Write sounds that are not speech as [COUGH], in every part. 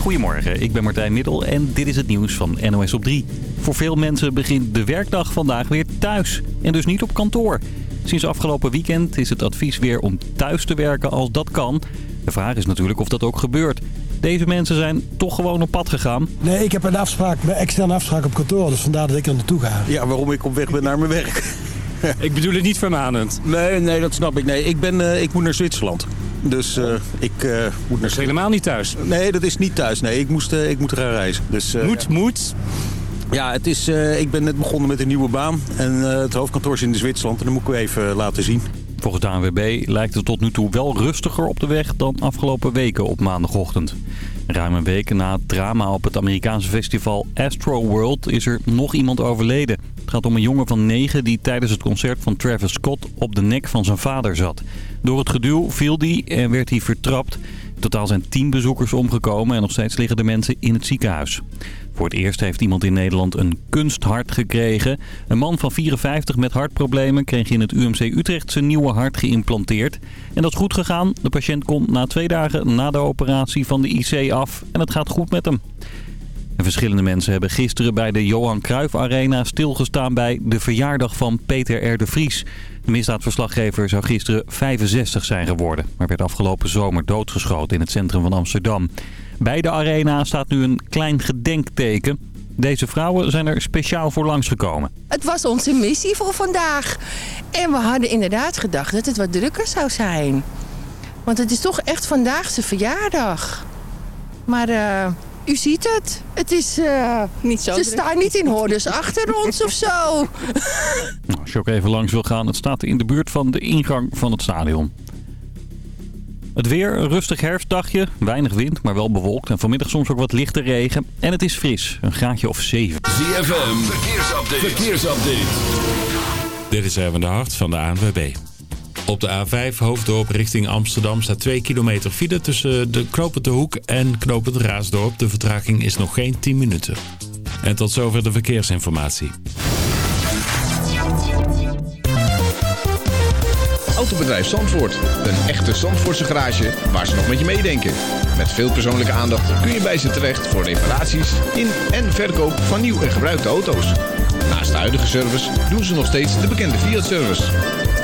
Goedemorgen, ik ben Martijn Middel en dit is het nieuws van NOS op 3. Voor veel mensen begint de werkdag vandaag weer thuis en dus niet op kantoor. Sinds afgelopen weekend is het advies weer om thuis te werken als dat kan. De vraag is natuurlijk of dat ook gebeurt. Deze mensen zijn toch gewoon op pad gegaan. Nee, ik heb een afspraak, een externe afspraak op kantoor, dus vandaar dat ik er naartoe ga. Ja, waarom ik op weg ben naar mijn werk. Ik bedoel het niet vermanend. Nee, nee, dat snap ik. Nee, ik, ben, eh, ik moet naar Zwitserland. Dus eh, ik eh, moet naar... Dat is helemaal niet thuis. Nee, dat is niet thuis. Nee, ik, moest, eh, ik moet gaan reizen. Dus, eh, Moet, moet. Ja, het is, eh, ik ben net begonnen met een nieuwe baan. En eh, het hoofdkantoor is in Zwitserland. En dat moet ik u even laten zien. Volgens de ANWB lijkt het tot nu toe wel rustiger op de weg dan afgelopen weken op maandagochtend. Ruim een week na het drama op het Amerikaanse festival Astro World is er nog iemand overleden. Het gaat om een jongen van 9 die tijdens het concert van Travis Scott op de nek van zijn vader zat. Door het geduw viel hij en werd hij vertrapt. In totaal zijn 10 bezoekers omgekomen en nog steeds liggen de mensen in het ziekenhuis. Voor het eerst heeft iemand in Nederland een kunsthart gekregen. Een man van 54 met hartproblemen kreeg in het UMC Utrecht zijn nieuwe hart geïmplanteerd. En dat is goed gegaan. De patiënt komt na twee dagen na de operatie van de IC af en het gaat goed met hem. En verschillende mensen hebben gisteren bij de Johan Cruijff Arena stilgestaan bij de verjaardag van Peter R. de Vries. De misdaadverslaggever zou gisteren 65 zijn geworden, maar werd afgelopen zomer doodgeschoten in het centrum van Amsterdam. Bij de arena staat nu een klein gedenkteken. Deze vrouwen zijn er speciaal voor langsgekomen. Het was onze missie voor vandaag. En we hadden inderdaad gedacht dat het wat drukker zou zijn. Want het is toch echt vandaag zijn verjaardag. Maar eh, u ziet het. Het is... eh, Niet zo ze druk. staan niet in hordes achter ons of zo. [LAUGHS] Nou, als je ook even langs wil gaan, het staat in de buurt van de ingang van het stadion. Het weer, een rustig herfstdagje. Weinig wind, maar wel bewolkt. En vanmiddag soms ook wat lichte regen. En het is fris, een graadje of 7. ZFM, verkeersupdate. verkeersupdate. Dit is even de hart van de ANWB. Op de A5 Hoofddorp richting Amsterdam staat 2 kilometer file tussen de Knopend de Hoek en Knopend Raasdorp. De vertraging is nog geen 10 minuten. En tot zover de verkeersinformatie. Autobedrijf Zandvoort. Een echte Zandvoortse garage waar ze nog met je meedenken. Met veel persoonlijke aandacht kun je bij ze terecht voor reparaties in en verkoop van nieuw en gebruikte auto's. Naast de huidige service doen ze nog steeds de bekende Fiat-service.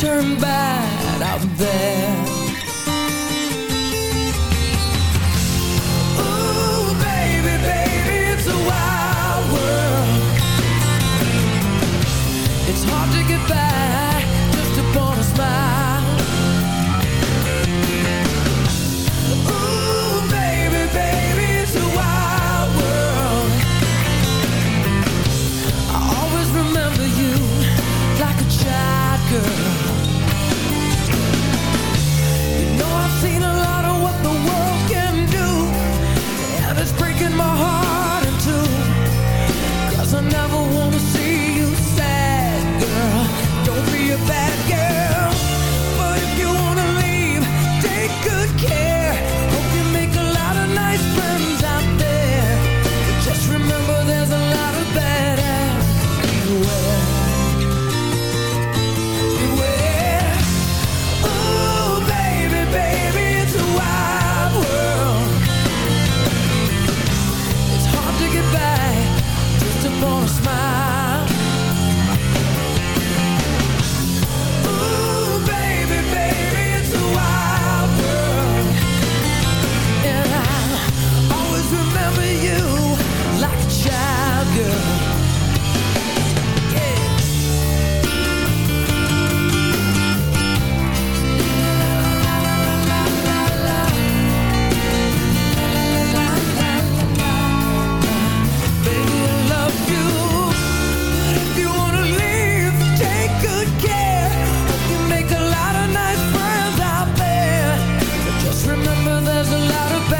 turn bad out there there's a lot of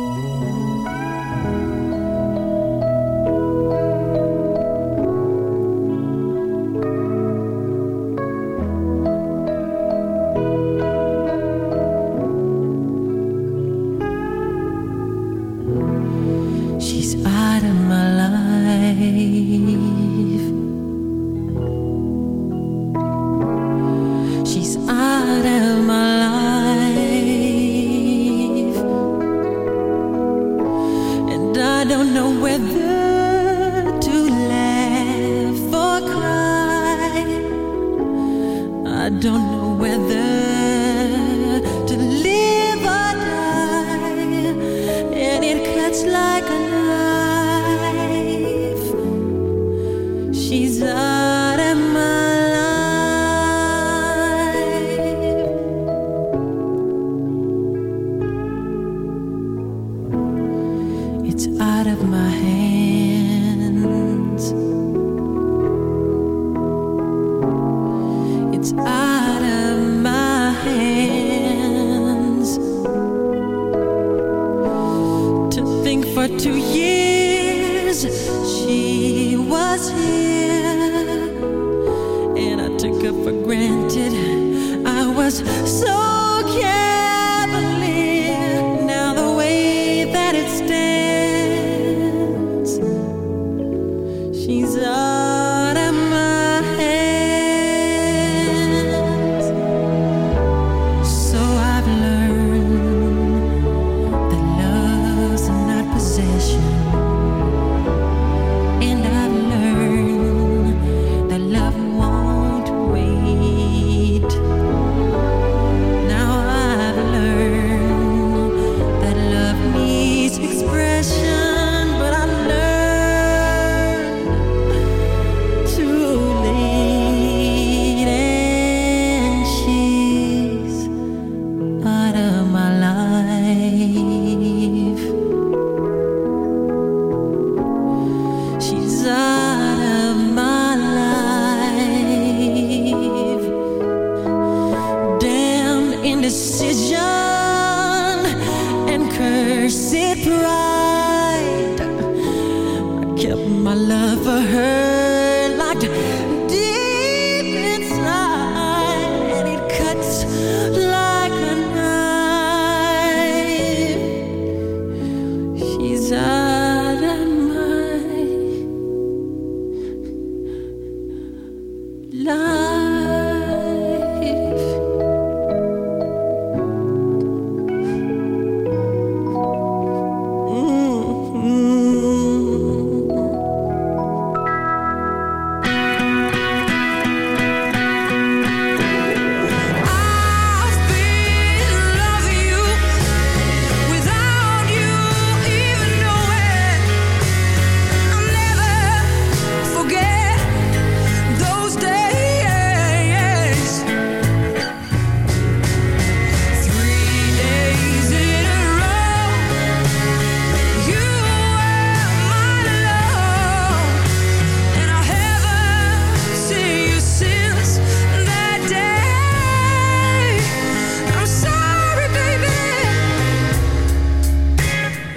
Música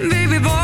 Baby boy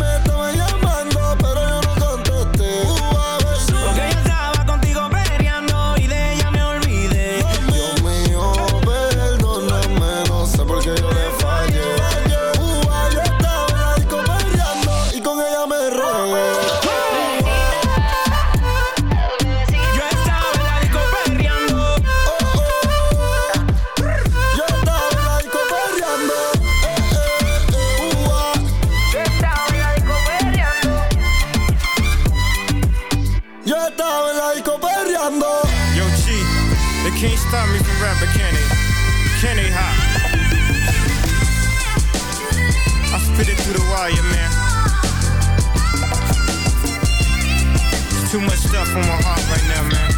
stuff on my heart right now, man.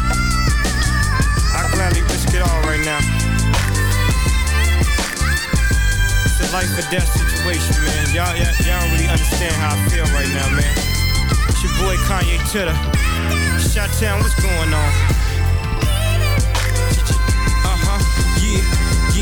I gladly risk it all right now. It's a life or death situation, man. Y'all, y'all, y'all don't really understand how I feel right now, man. It's your boy Kanye Titter. Shot Town, what's going on? Uh huh, yeah.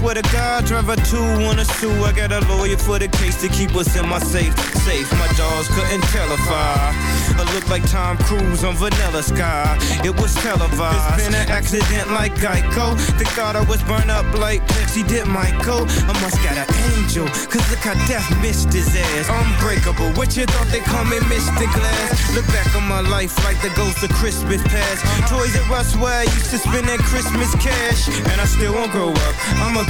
swear to God, driver two wanna sue. I got a lawyer for the case to keep us in my safe. Safe, my dogs couldn't tell if I, I look like Tom Cruise on Vanilla Sky. It was televised. It's been an accident like Geico. They thought I was burned up like Pepsi did Michael. I must got an angel, cause look how death missed his ass. Unbreakable, what you thought they call me Mr. Glass? Look back on my life like the ghost of Christmas past. Toys R Us where I used to spend that Christmas cash. And I still won't grow up, I'm a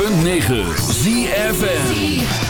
.9 106.9 ZFN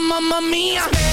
mamma mia.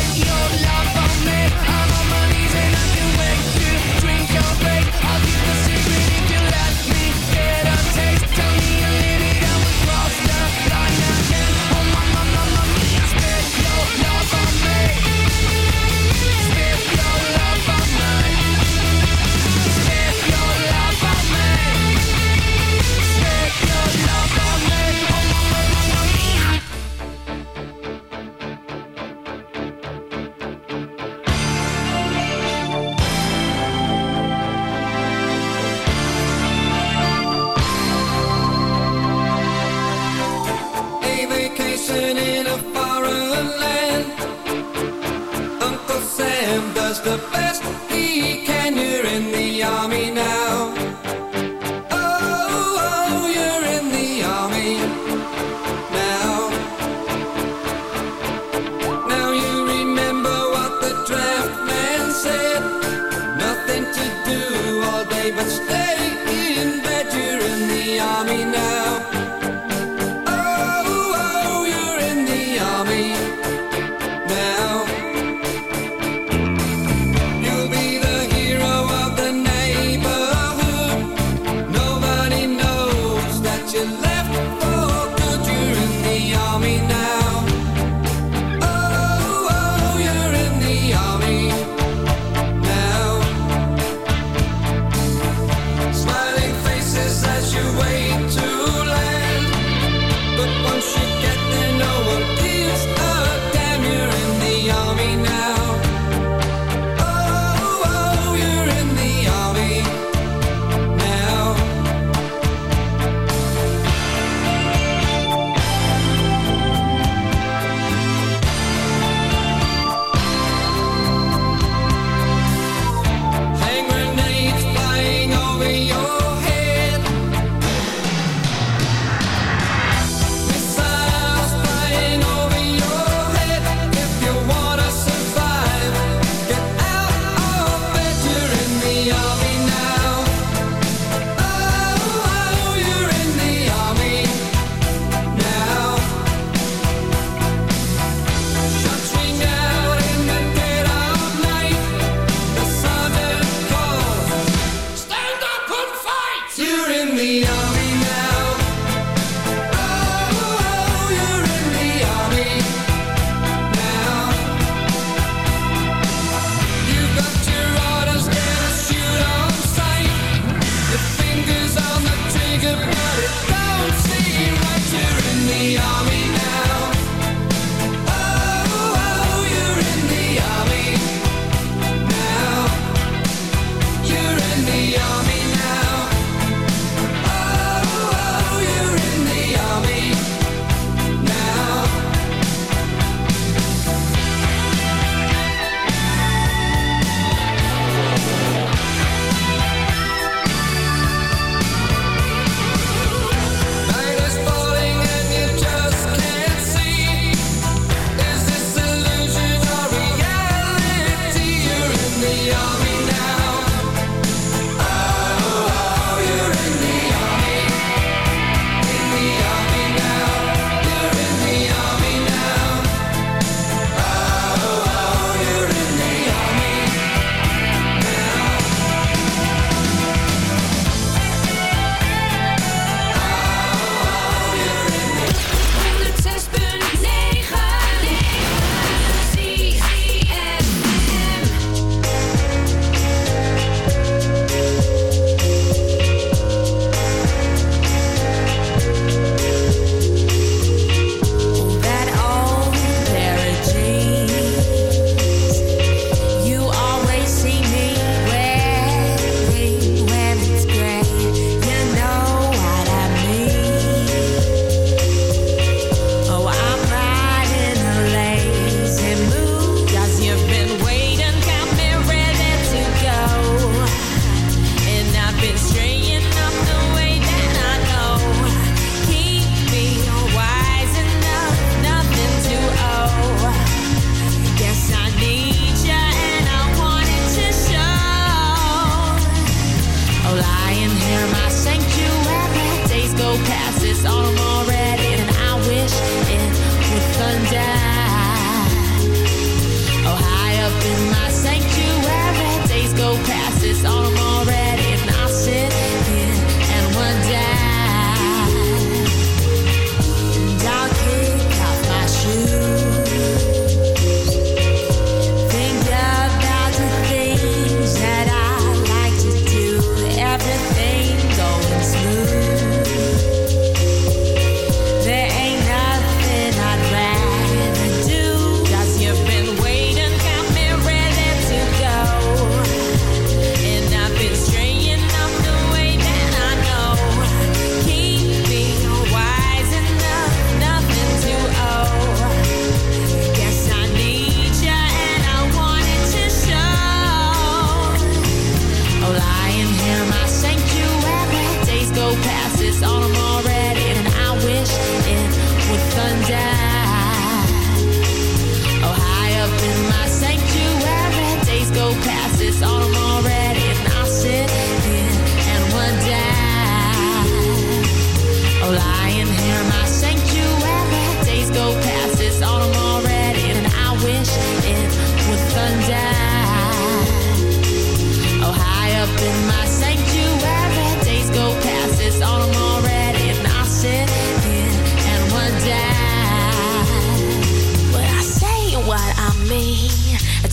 was the best he can do.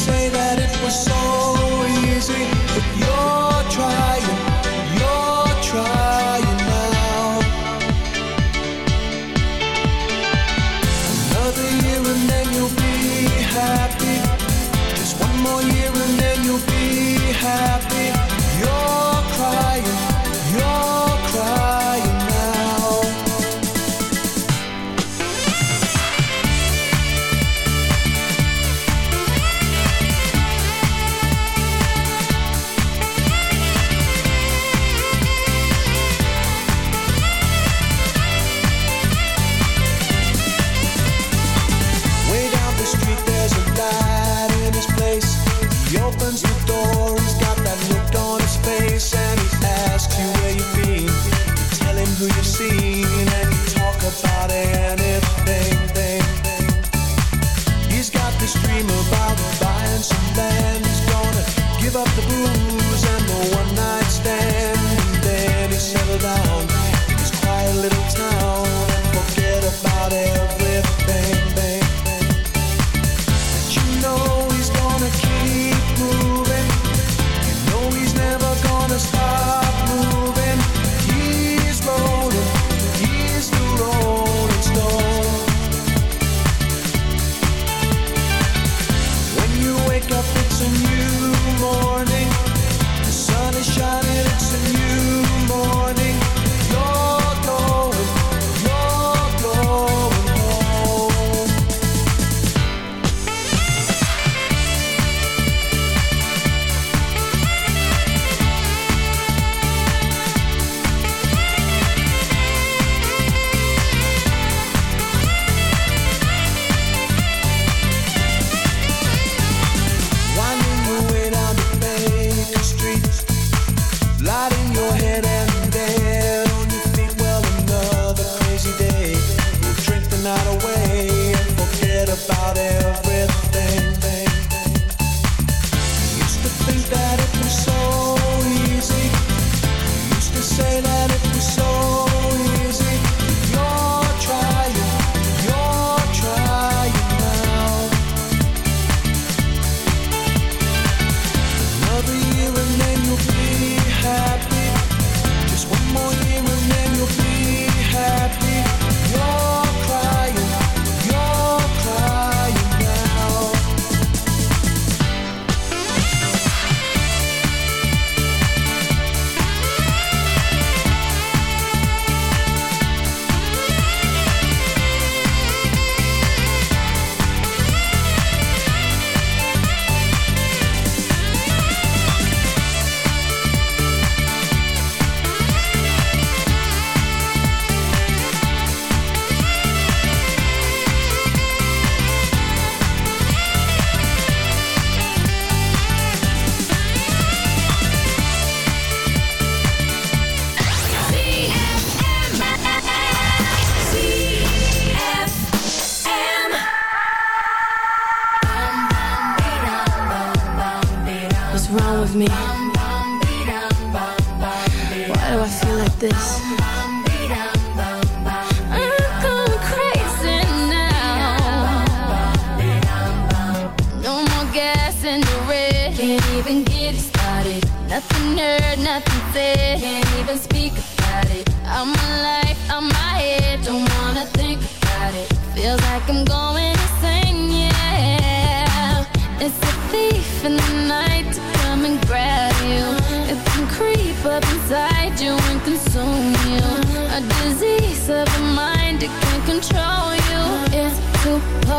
say that it was so easy.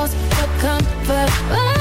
For comfort.